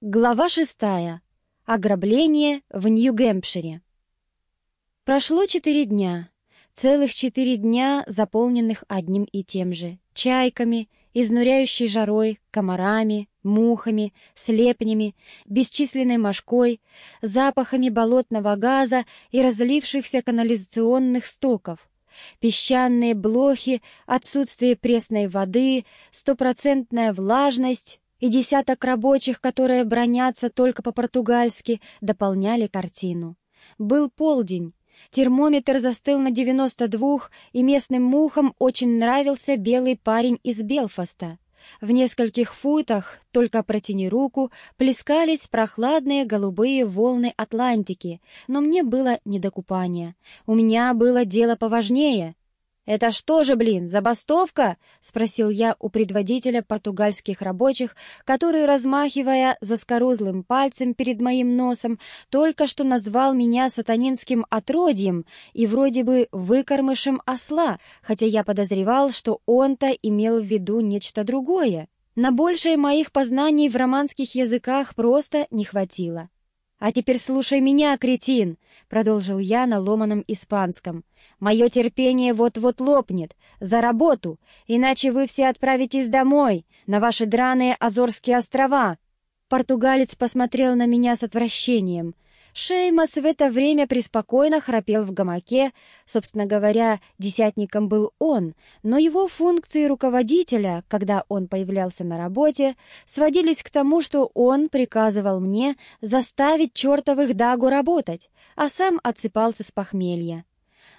Глава шестая. Ограбление в Нью-Гэмпшире. Прошло четыре дня. Целых четыре дня, заполненных одним и тем же. Чайками, изнуряющей жарой, комарами, мухами, слепнями, бесчисленной мошкой, запахами болотного газа и разлившихся канализационных стоков. Песчаные блохи, отсутствие пресной воды, стопроцентная влажность, и десяток рабочих, которые бронятся только по-португальски, дополняли картину. Был полдень. Термометр застыл на 92, и местным мухам очень нравился белый парень из Белфаста. В нескольких футах, только протяни руку, плескались прохладные голубые волны Атлантики, но мне было не до купания. У меня было дело поважнее. «Это что же, блин, забастовка?» — спросил я у предводителя португальских рабочих, который, размахивая заскорузлым пальцем перед моим носом, только что назвал меня сатанинским отродьем и вроде бы выкормышем осла, хотя я подозревал, что он-то имел в виду нечто другое. На большее моих познаний в романских языках просто не хватило. «А теперь слушай меня, кретин!» — продолжил я на ломаном испанском. «Мое терпение вот-вот лопнет. За работу! Иначе вы все отправитесь домой, на ваши драные Азорские острова!» Португалец посмотрел на меня с отвращением — Шеймас в это время преспокойно храпел в гамаке. Собственно говоря, десятником был он, но его функции руководителя, когда он появлялся на работе, сводились к тому, что он приказывал мне заставить чертовых Дагу работать, а сам отсыпался с похмелья.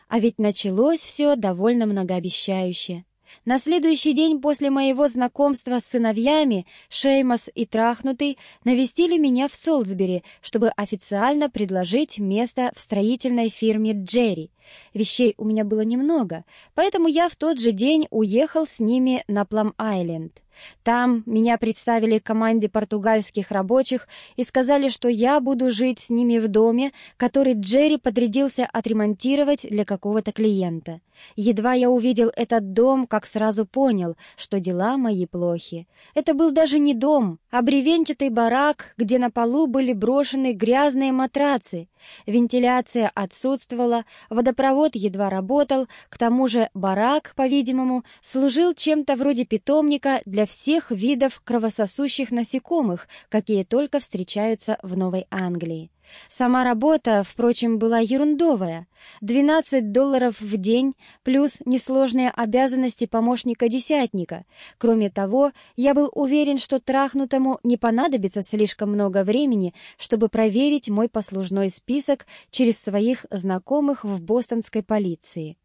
А ведь началось все довольно многообещающе. На следующий день после моего знакомства с сыновьями Шеймас и Трахнутый навестили меня в Солсбери, чтобы официально предложить место в строительной фирме Джерри. Вещей у меня было немного, поэтому я в тот же день уехал с ними на Плам-Айленд. Там меня представили команде португальских рабочих и сказали, что я буду жить с ними в доме, который Джерри подрядился отремонтировать для какого-то клиента. Едва я увидел этот дом, как сразу понял, что дела мои плохи. Это был даже не дом, а бревенчатый барак, где на полу были брошены грязные матрацы. Вентиляция отсутствовала, водопровод едва работал, к тому же барак, по-видимому, служил чем-то вроде питомника для всех видов кровососущих насекомых, какие только встречаются в Новой Англии. Сама работа, впрочем, была ерундовая. 12 долларов в день плюс несложные обязанности помощника-десятника. Кроме того, я был уверен, что трахнутому не понадобится слишком много времени, чтобы проверить мой послужной список через своих знакомых в бостонской полиции.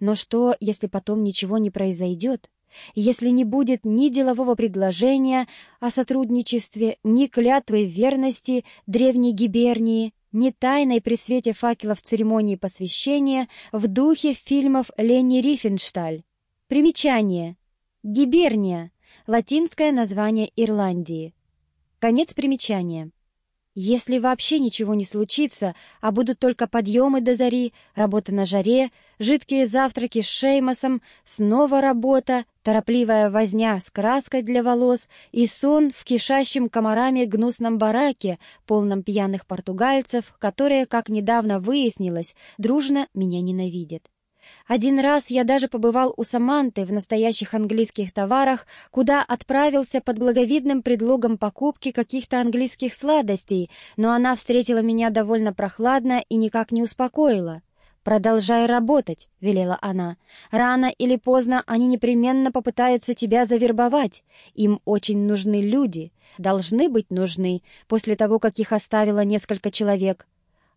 Но что, если потом ничего не произойдет? Если не будет ни делового предложения о сотрудничестве, ни клятвы верности древней гибернии, ни тайной при свете факелов церемонии посвящения в духе фильмов Лени Рифеншталь. Примечание. Гиберния. Латинское название Ирландии. Конец примечания. Если вообще ничего не случится, а будут только подъемы до зари, работа на жаре, жидкие завтраки с Шеймосом, снова работа, торопливая возня с краской для волос и сон в кишащем комарами гнусном бараке, полном пьяных португальцев, которые, как недавно выяснилось, дружно меня ненавидят. Один раз я даже побывал у Саманты в настоящих английских товарах, куда отправился под благовидным предлогом покупки каких-то английских сладостей, но она встретила меня довольно прохладно и никак не успокоила. «Продолжай работать», — велела она. «Рано или поздно они непременно попытаются тебя завербовать. Им очень нужны люди, должны быть нужны, после того, как их оставило несколько человек.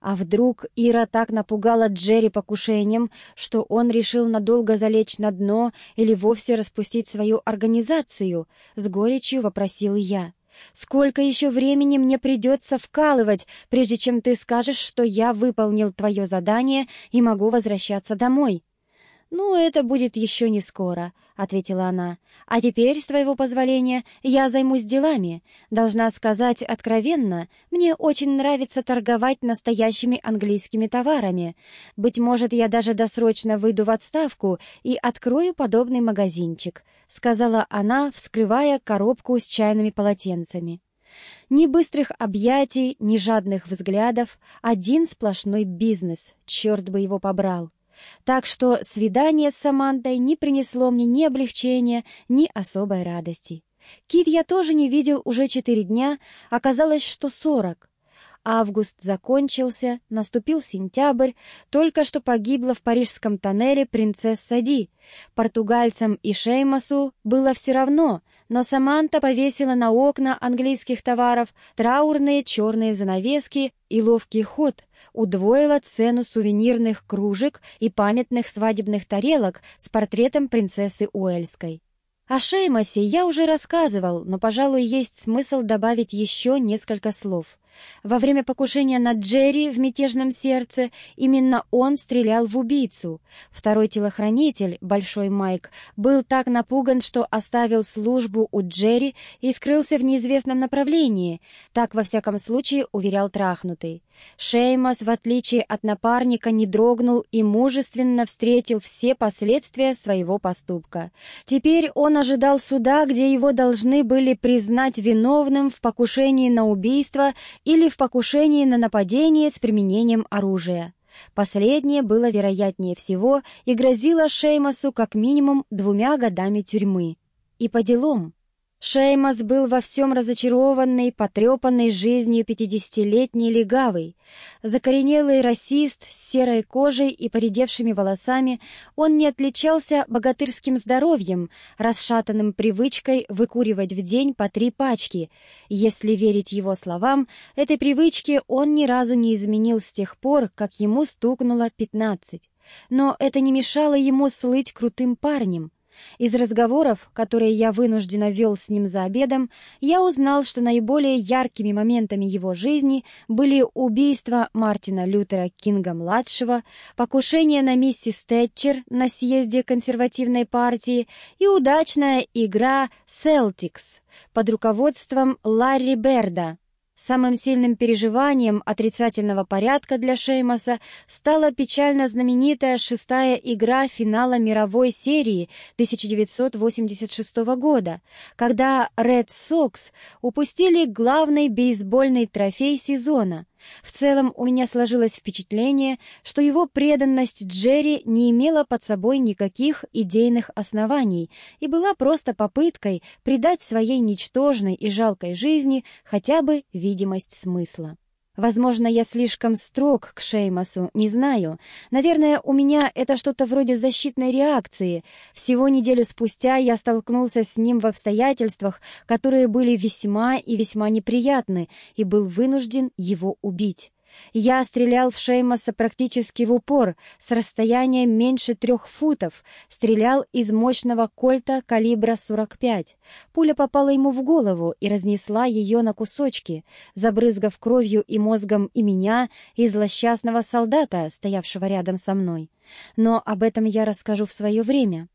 А вдруг Ира так напугала Джерри покушением, что он решил надолго залечь на дно или вовсе распустить свою организацию? С горечью вопросил я. Сколько еще времени мне придется вкалывать, прежде чем ты скажешь, что я выполнил твое задание и могу возвращаться домой?» «Ну, это будет еще не скоро», — ответила она. «А теперь, с твоего позволения, я займусь делами. Должна сказать откровенно, мне очень нравится торговать настоящими английскими товарами. Быть может, я даже досрочно выйду в отставку и открою подобный магазинчик», — сказала она, вскрывая коробку с чайными полотенцами. Ни быстрых объятий, ни жадных взглядов, один сплошной бизнес, черт бы его побрал. Так что свидание с Самантой не принесло мне ни облегчения, ни особой радости. Кит я тоже не видел уже четыре дня, оказалось, что сорок. Август закончился, наступил сентябрь, только что погибла в парижском тоннеле принцесса Ди. Португальцам и Шеймасу было все равно, но Саманта повесила на окна английских товаров траурные черные занавески и ловкий ход, удвоила цену сувенирных кружек и памятных свадебных тарелок с портретом принцессы Уэльской. О Шеймасе я уже рассказывал, но, пожалуй, есть смысл добавить еще несколько слов. Во время покушения на Джерри в мятежном сердце именно он стрелял в убийцу. Второй телохранитель, Большой Майк, был так напуган, что оставил службу у Джерри и скрылся в неизвестном направлении. Так, во всяком случае, уверял трахнутый. Шеймас, в отличие от напарника, не дрогнул и мужественно встретил все последствия своего поступка. Теперь он ожидал суда, где его должны были признать виновным в покушении на убийство или в покушении на нападение с применением оружия. Последнее было вероятнее всего и грозило Шеймасу как минимум двумя годами тюрьмы. И по делам. Шеймас был во всем разочарованный, потрепанный жизнью пятидесятилетний легавый. Закоренелый расист с серой кожей и поредевшими волосами, он не отличался богатырским здоровьем, расшатанным привычкой выкуривать в день по три пачки. Если верить его словам, этой привычки он ни разу не изменил с тех пор, как ему стукнуло пятнадцать. Но это не мешало ему слыть крутым парнем. Из разговоров, которые я вынужденно вел с ним за обедом, я узнал, что наиболее яркими моментами его жизни были убийство Мартина Лютера Кинга-младшего, покушение на миссис Тэтчер на съезде консервативной партии и удачная игра «Селтикс» под руководством Ларри Берда, Самым сильным переживанием отрицательного порядка для Шеймаса стала печально знаменитая шестая игра финала мировой серии 1986 года, когда Red Sox упустили главный бейсбольный трофей сезона — в целом у меня сложилось впечатление, что его преданность Джерри не имела под собой никаких идейных оснований и была просто попыткой придать своей ничтожной и жалкой жизни хотя бы видимость смысла. Возможно, я слишком строг к Шеймасу, не знаю. Наверное, у меня это что-то вроде защитной реакции. Всего неделю спустя я столкнулся с ним в обстоятельствах, которые были весьма и весьма неприятны, и был вынужден его убить. Я стрелял в Шеймаса практически в упор, с расстояния меньше трех футов, стрелял из мощного кольта калибра 45. Пуля попала ему в голову и разнесла ее на кусочки, забрызгав кровью и мозгом и меня, и злосчастного солдата, стоявшего рядом со мной. Но об этом я расскажу в свое время.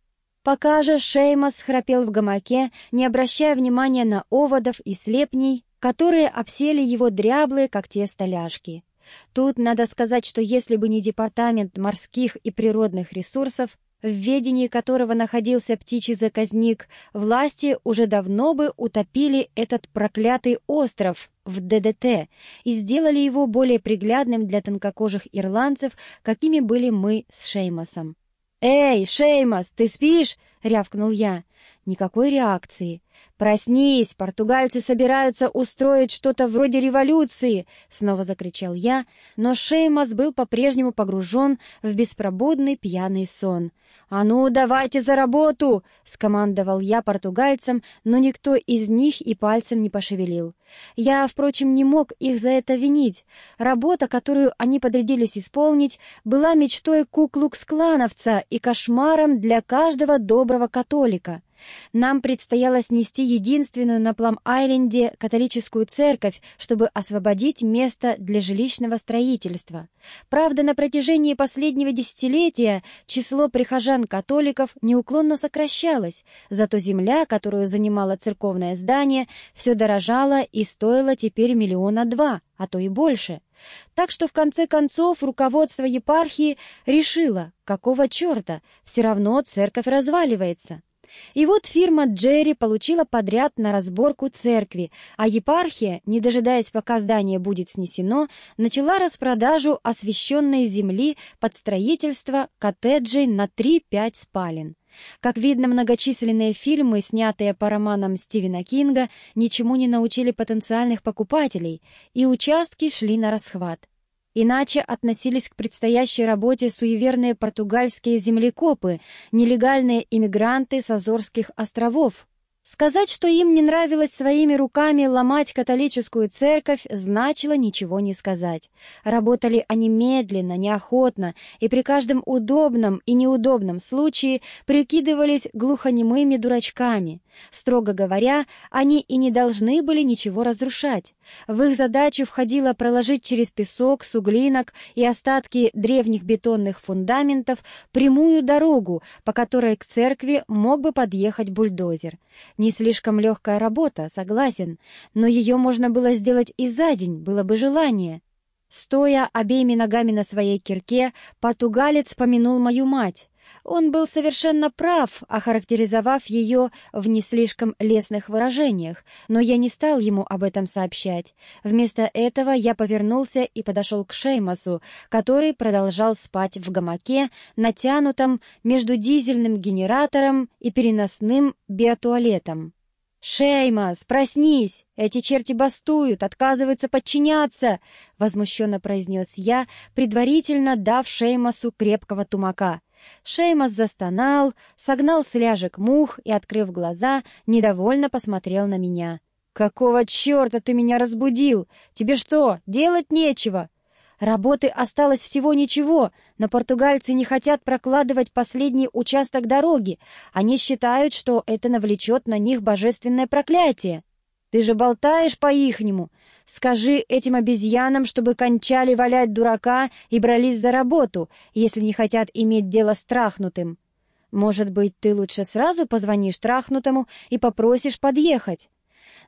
Пока же Шеймас храпел в гамаке, не обращая внимания на оводов и слепней, которые обсели его дряблые, как те столяшки. Тут надо сказать, что если бы не Департамент морских и природных ресурсов, в ведении которого находился птичий заказник, власти уже давно бы утопили этот проклятый остров в ДДТ и сделали его более приглядным для тонкокожих ирландцев, какими были мы с Шеймасом. «Эй, Шеймас, ты спишь?» — рявкнул я. Никакой реакции. «Проснись! Португальцы собираются устроить что-то вроде революции!» — снова закричал я, но Шеймас был по-прежнему погружен в беспробудный пьяный сон. «А ну, давайте за работу!» — скомандовал я португальцам, но никто из них и пальцем не пошевелил. Я, впрочем, не мог их за это винить. Работа, которую они подрядились исполнить, была мечтой куклукс-клановца и кошмаром для каждого доброго католика. Нам предстояло снести единственную на Плам-Айленде католическую церковь, чтобы освободить место для жилищного строительства. Правда, на протяжении последнего десятилетия число прихожан-католиков неуклонно сокращалось, зато земля, которую занимало церковное здание, все дорожала и стоила теперь миллиона два, а то и больше. Так что в конце концов руководство епархии решило, какого черта, все равно церковь разваливается. И вот фирма Джерри получила подряд на разборку церкви, а епархия, не дожидаясь, пока здание будет снесено, начала распродажу освященной земли под строительство коттеджей на 3-5 спален. Как видно, многочисленные фильмы, снятые по романам Стивена Кинга, ничему не научили потенциальных покупателей, и участки шли на расхват. Иначе относились к предстоящей работе суеверные португальские землекопы, нелегальные иммигранты с Азорских островов, Сказать, что им не нравилось своими руками ломать католическую церковь, значило ничего не сказать. Работали они медленно, неохотно, и при каждом удобном и неудобном случае прикидывались глухонемыми дурачками. Строго говоря, они и не должны были ничего разрушать. В их задачу входило проложить через песок, суглинок и остатки древних бетонных фундаментов прямую дорогу, по которой к церкви мог бы подъехать бульдозер. Не слишком легкая работа, согласен, но ее можно было сделать и за день, было бы желание. Стоя обеими ногами на своей кирке, португалец помянул мою мать. Он был совершенно прав, охарактеризовав ее в не слишком лестных выражениях, но я не стал ему об этом сообщать. Вместо этого я повернулся и подошел к Шеймасу, который продолжал спать в гамаке, натянутом между дизельным генератором и переносным биотуалетом. «Шеймас, проснись! Эти черти бастуют, отказываются подчиняться!» — возмущенно произнес я, предварительно дав Шеймасу крепкого тумака. Шеймас застонал, согнал с ляжек мух и, открыв глаза, недовольно посмотрел на меня. «Какого черта ты меня разбудил? Тебе что, делать нечего?» Работы осталось всего ничего, но португальцы не хотят прокладывать последний участок дороги. Они считают, что это навлечет на них божественное проклятие. Ты же болтаешь по-ихнему. Скажи этим обезьянам, чтобы кончали валять дурака и брались за работу, если не хотят иметь дело с трахнутым. Может быть, ты лучше сразу позвонишь трахнутому и попросишь подъехать?»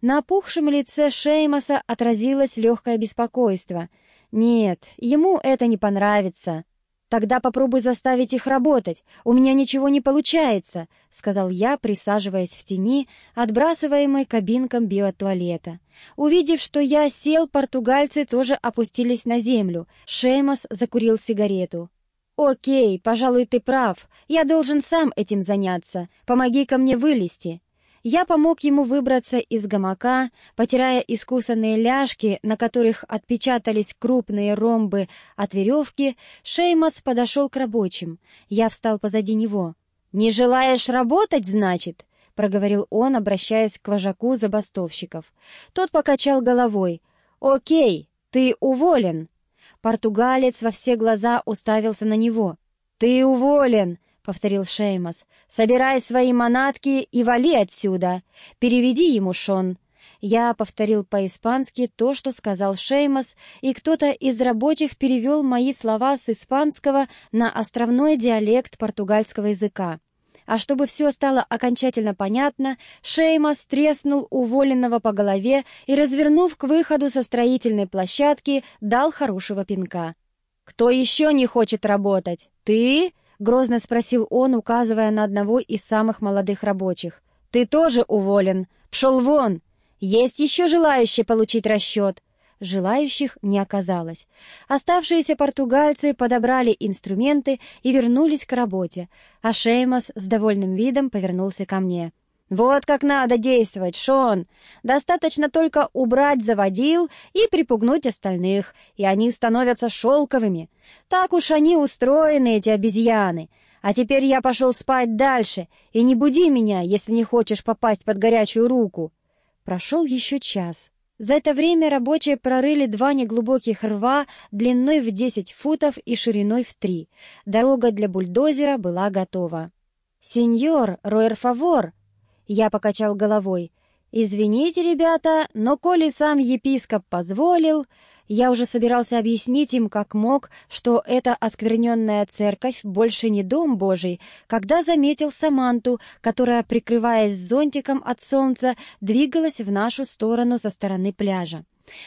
На опухшем лице Шеймаса отразилось легкое беспокойство. «Нет, ему это не понравится». «Тогда попробуй заставить их работать. У меня ничего не получается», — сказал я, присаживаясь в тени, отбрасываемой кабинком биотуалета. Увидев, что я сел, португальцы тоже опустились на землю. Шеймос закурил сигарету. «Окей, пожалуй, ты прав. Я должен сам этим заняться. Помоги-ка мне вылезти». Я помог ему выбраться из гамака, потирая искусанные ляжки, на которых отпечатались крупные ромбы от веревки, Шеймас подошел к рабочим. Я встал позади него. «Не желаешь работать, значит?» — проговорил он, обращаясь к вожаку забастовщиков. Тот покачал головой. «Окей, ты уволен». Португалец во все глаза уставился на него. «Ты уволен!» Повторил Шеймас. «Собирай свои манатки и вали отсюда! Переведи ему, Шон!» Я повторил по-испански то, что сказал Шеймас, и кто-то из рабочих перевел мои слова с испанского на островной диалект португальского языка. А чтобы все стало окончательно понятно, Шеймас треснул уволенного по голове и, развернув к выходу со строительной площадки, дал хорошего пинка. «Кто еще не хочет работать? Ты?» — грозно спросил он, указывая на одного из самых молодых рабочих. «Ты тоже уволен. Пшел вон! Есть еще желающие получить расчет!» Желающих не оказалось. Оставшиеся португальцы подобрали инструменты и вернулись к работе, а Шеймас с довольным видом повернулся ко мне. «Вот как надо действовать, Шон! Достаточно только убрать заводил и припугнуть остальных, и они становятся шелковыми. Так уж они устроены, эти обезьяны. А теперь я пошел спать дальше, и не буди меня, если не хочешь попасть под горячую руку». Прошел еще час. За это время рабочие прорыли два неглубоких рва длиной в 10 футов и шириной в 3. Дорога для бульдозера была готова. «Сеньор, роер-фавор!» Я покачал головой. «Извините, ребята, но коли сам епископ позволил...» Я уже собирался объяснить им, как мог, что эта оскверненная церковь больше не дом Божий, когда заметил Саманту, которая, прикрываясь зонтиком от солнца, двигалась в нашу сторону со стороны пляжа.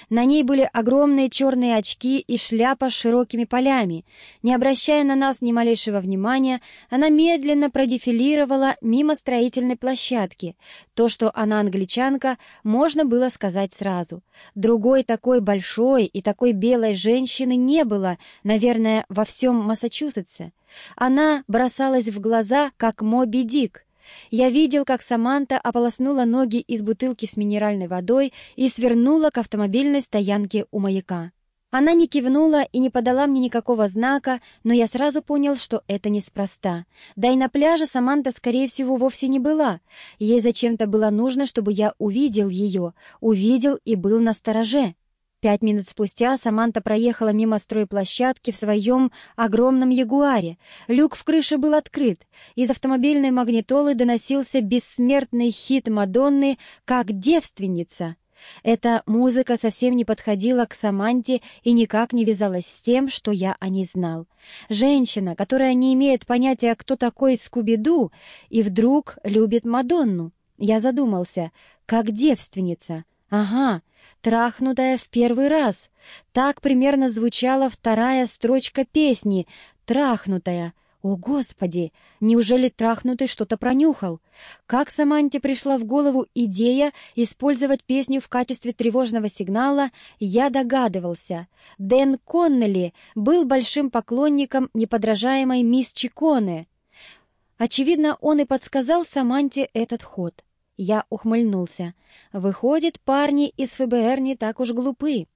На ней были огромные черные очки и шляпа с широкими полями. Не обращая на нас ни малейшего внимания, она медленно продефилировала мимо строительной площадки. То, что она англичанка, можно было сказать сразу. Другой такой большой и такой белой женщины не было, наверное, во всем Массачусетсе. Она бросалась в глаза, как Моби Дик — я видел, как Саманта ополоснула ноги из бутылки с минеральной водой и свернула к автомобильной стоянке у маяка. Она не кивнула и не подала мне никакого знака, но я сразу понял, что это неспроста. Да и на пляже Саманта, скорее всего, вовсе не была. Ей зачем-то было нужно, чтобы я увидел ее, увидел и был на стороже. Пять минут спустя Саманта проехала мимо стройплощадки в своем огромном ягуаре. Люк в крыше был открыт. Из автомобильной магнитолы доносился бессмертный хит Мадонны «Как девственница». Эта музыка совсем не подходила к Саманте и никак не вязалась с тем, что я о ней знал. Женщина, которая не имеет понятия, кто такой Скуби-Ду, и вдруг любит Мадонну. Я задумался, как девственница. Ага, трахнутая в первый раз. Так примерно звучала вторая строчка песни «Трахнутая». О, Господи! Неужели трахнутый что-то пронюхал? Как Саманте пришла в голову идея использовать песню в качестве тревожного сигнала, я догадывался. Дэн Коннелли был большим поклонником неподражаемой мисс Чиконе. Очевидно, он и подсказал Саманте этот ход. Я ухмыльнулся. Выходит, парни из ФБР не так уж глупы.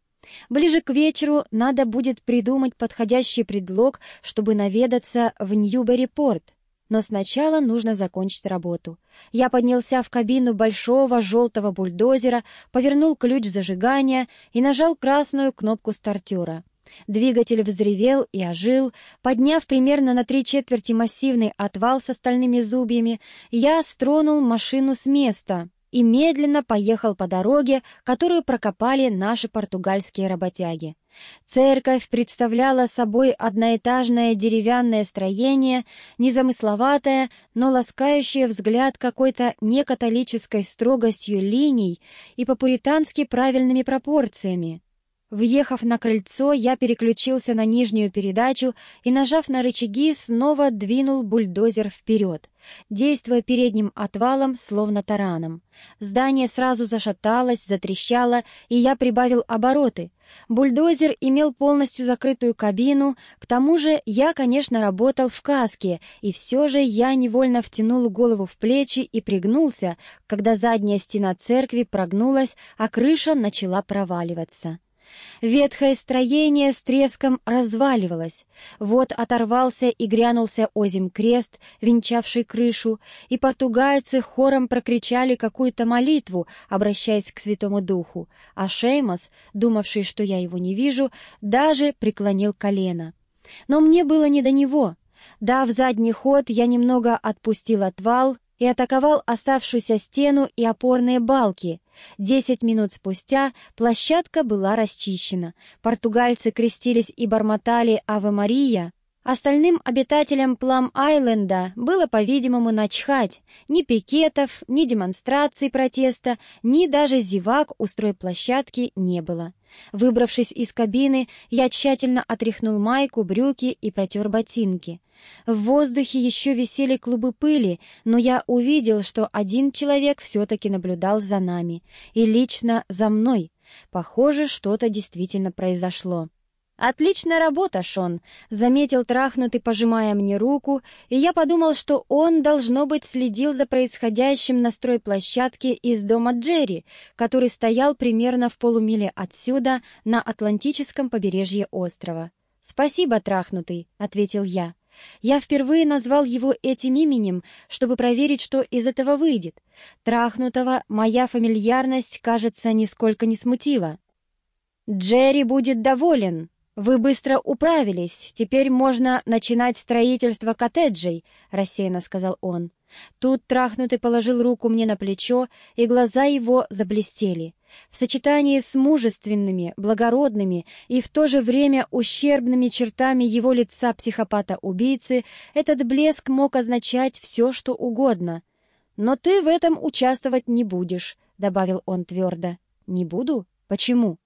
Ближе к вечеру надо будет придумать подходящий предлог, чтобы наведаться в Ньюбери-порт. Но сначала нужно закончить работу. Я поднялся в кабину большого желтого бульдозера, повернул ключ зажигания и нажал красную кнопку стартера. Двигатель взревел и ожил, подняв примерно на три четверти массивный отвал с остальными зубьями, я стронул машину с места и медленно поехал по дороге, которую прокопали наши португальские работяги. Церковь представляла собой одноэтажное деревянное строение, незамысловатое, но ласкающее взгляд какой-то некатолической строгостью линий и по-пуритански правильными пропорциями. Въехав на крыльцо, я переключился на нижнюю передачу и, нажав на рычаги, снова двинул бульдозер вперед, действуя передним отвалом, словно тараном. Здание сразу зашаталось, затрещало, и я прибавил обороты. Бульдозер имел полностью закрытую кабину, к тому же я, конечно, работал в каске, и все же я невольно втянул голову в плечи и пригнулся, когда задняя стена церкви прогнулась, а крыша начала проваливаться. Ветхое строение с треском разваливалось. Вот оторвался и грянулся озим крест, венчавший крышу, и португальцы хором прокричали какую-то молитву, обращаясь к Святому Духу, а Шеймос, думавший, что я его не вижу, даже преклонил колено. Но мне было не до него. Дав задний ход, я немного отпустил отвал и атаковал оставшуюся стену и опорные балки. Десять минут спустя площадка была расчищена. Португальцы крестились и бормотали «Аве Мария», Остальным обитателям Плам-Айленда было, по-видимому, начхать. Ни пикетов, ни демонстраций протеста, ни даже зевак у стройплощадки не было. Выбравшись из кабины, я тщательно отряхнул майку, брюки и протер ботинки. В воздухе еще висели клубы пыли, но я увидел, что один человек все-таки наблюдал за нами, и лично за мной. Похоже, что-то действительно произошло. «Отличная работа, Шон», — заметил трахнутый, пожимая мне руку, и я подумал, что он, должно быть, следил за происходящим на стройплощадке из дома Джерри, который стоял примерно в полумиле отсюда, на Атлантическом побережье острова. «Спасибо, трахнутый», — ответил я. Я впервые назвал его этим именем, чтобы проверить, что из этого выйдет. Трахнутого моя фамильярность, кажется, нисколько не смутила. «Джерри будет доволен», «Вы быстро управились, теперь можно начинать строительство коттеджей», — рассеянно сказал он. Тут трахнутый положил руку мне на плечо, и глаза его заблестели. В сочетании с мужественными, благородными и в то же время ущербными чертами его лица психопата-убийцы этот блеск мог означать все, что угодно. «Но ты в этом участвовать не будешь», — добавил он твердо. «Не буду? Почему?»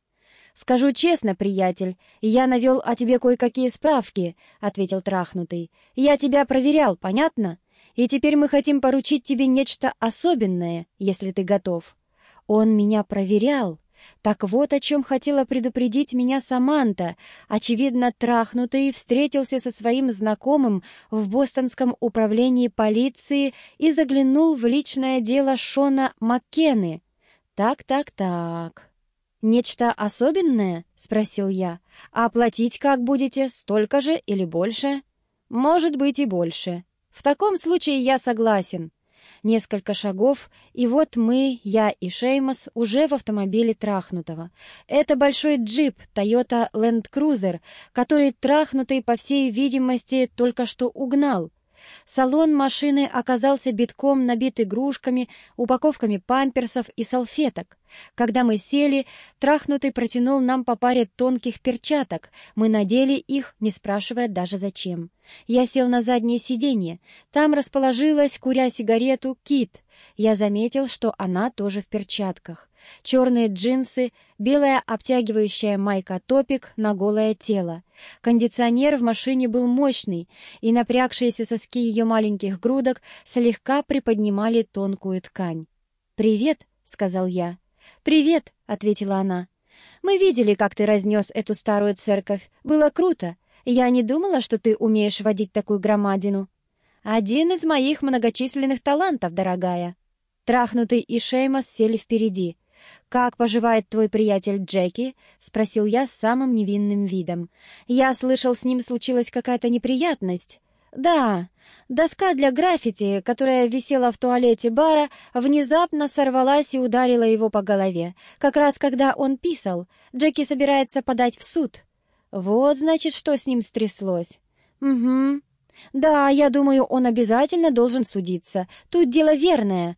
«Скажу честно, приятель, я навел о тебе кое-какие справки», — ответил трахнутый. «Я тебя проверял, понятно? И теперь мы хотим поручить тебе нечто особенное, если ты готов». Он меня проверял. Так вот о чем хотела предупредить меня Саманта. Очевидно, трахнутый встретился со своим знакомым в бостонском управлении полиции и заглянул в личное дело Шона Маккены. Так, так, так. «Нечто особенное?» — спросил я. «А платить как будете? Столько же или больше?» «Может быть и больше. В таком случае я согласен». Несколько шагов, и вот мы, я и Шеймос, уже в автомобиле Трахнутого. Это большой джип Toyota Land Cruiser, который Трахнутый, по всей видимости, только что угнал. Салон машины оказался битком набит игрушками, упаковками памперсов и салфеток. Когда мы сели, Трахнутый протянул нам по паре тонких перчаток. Мы надели их, не спрашивая даже зачем. Я сел на заднее сиденье. Там расположилась, куря сигарету, Кит. Я заметил, что она тоже в перчатках черные джинсы, белая обтягивающая майка-топик на голое тело. Кондиционер в машине был мощный, и напрягшиеся соски ее маленьких грудок слегка приподнимали тонкую ткань. «Привет», — сказал я. «Привет», — ответила она. «Мы видели, как ты разнес эту старую церковь. Было круто. Я не думала, что ты умеешь водить такую громадину». «Один из моих многочисленных талантов, дорогая». Трахнутый и Шеймос сели впереди. «Как поживает твой приятель Джеки?» — спросил я с самым невинным видом. «Я слышал, с ним случилась какая-то неприятность». «Да, доска для граффити, которая висела в туалете бара, внезапно сорвалась и ударила его по голове, как раз когда он писал. Джеки собирается подать в суд». «Вот, значит, что с ним стряслось». «Угу. Да, я думаю, он обязательно должен судиться. Тут дело верное».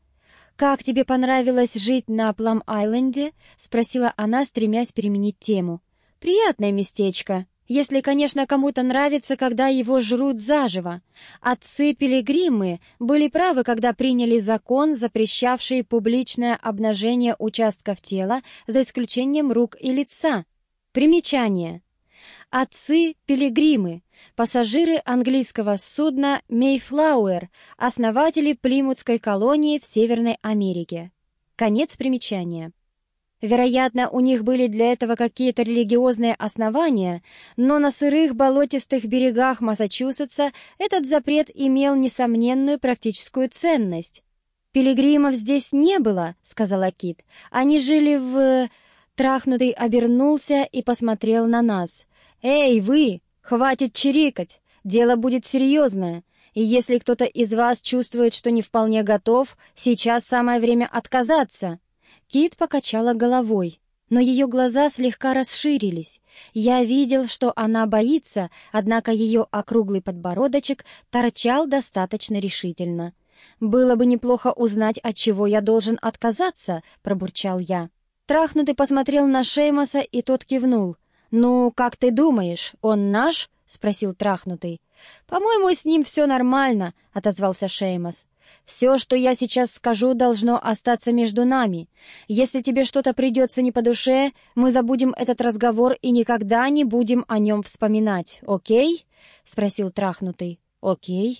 «Как тебе понравилось жить на Плам-Айленде?» — спросила она, стремясь переменить тему. «Приятное местечко, если, конечно, кому-то нравится, когда его жрут заживо. Отцы-пилигримы были правы, когда приняли закон, запрещавший публичное обнажение участков тела, за исключением рук и лица. Примечание. Отцы-пилигримы пассажиры английского судна «Мейфлауэр», основатели Плимутской колонии в Северной Америке. Конец примечания. Вероятно, у них были для этого какие-то религиозные основания, но на сырых болотистых берегах Массачусетса этот запрет имел несомненную практическую ценность. «Пилигримов здесь не было», — сказала Кит. «Они жили в...» Трахнутый обернулся и посмотрел на нас. «Эй, вы! «Хватит чирикать! Дело будет серьезное, и если кто-то из вас чувствует, что не вполне готов, сейчас самое время отказаться!» Кит покачала головой, но ее глаза слегка расширились. Я видел, что она боится, однако ее округлый подбородочек торчал достаточно решительно. «Было бы неплохо узнать, от чего я должен отказаться», — пробурчал я. Трахнутый посмотрел на Шеймоса, и тот кивнул. «Ну, как ты думаешь, он наш?» — спросил трахнутый. «По-моему, с ним все нормально», — отозвался Шеймос. «Все, что я сейчас скажу, должно остаться между нами. Если тебе что-то придется не по душе, мы забудем этот разговор и никогда не будем о нем вспоминать, окей?» — спросил трахнутый. «Окей».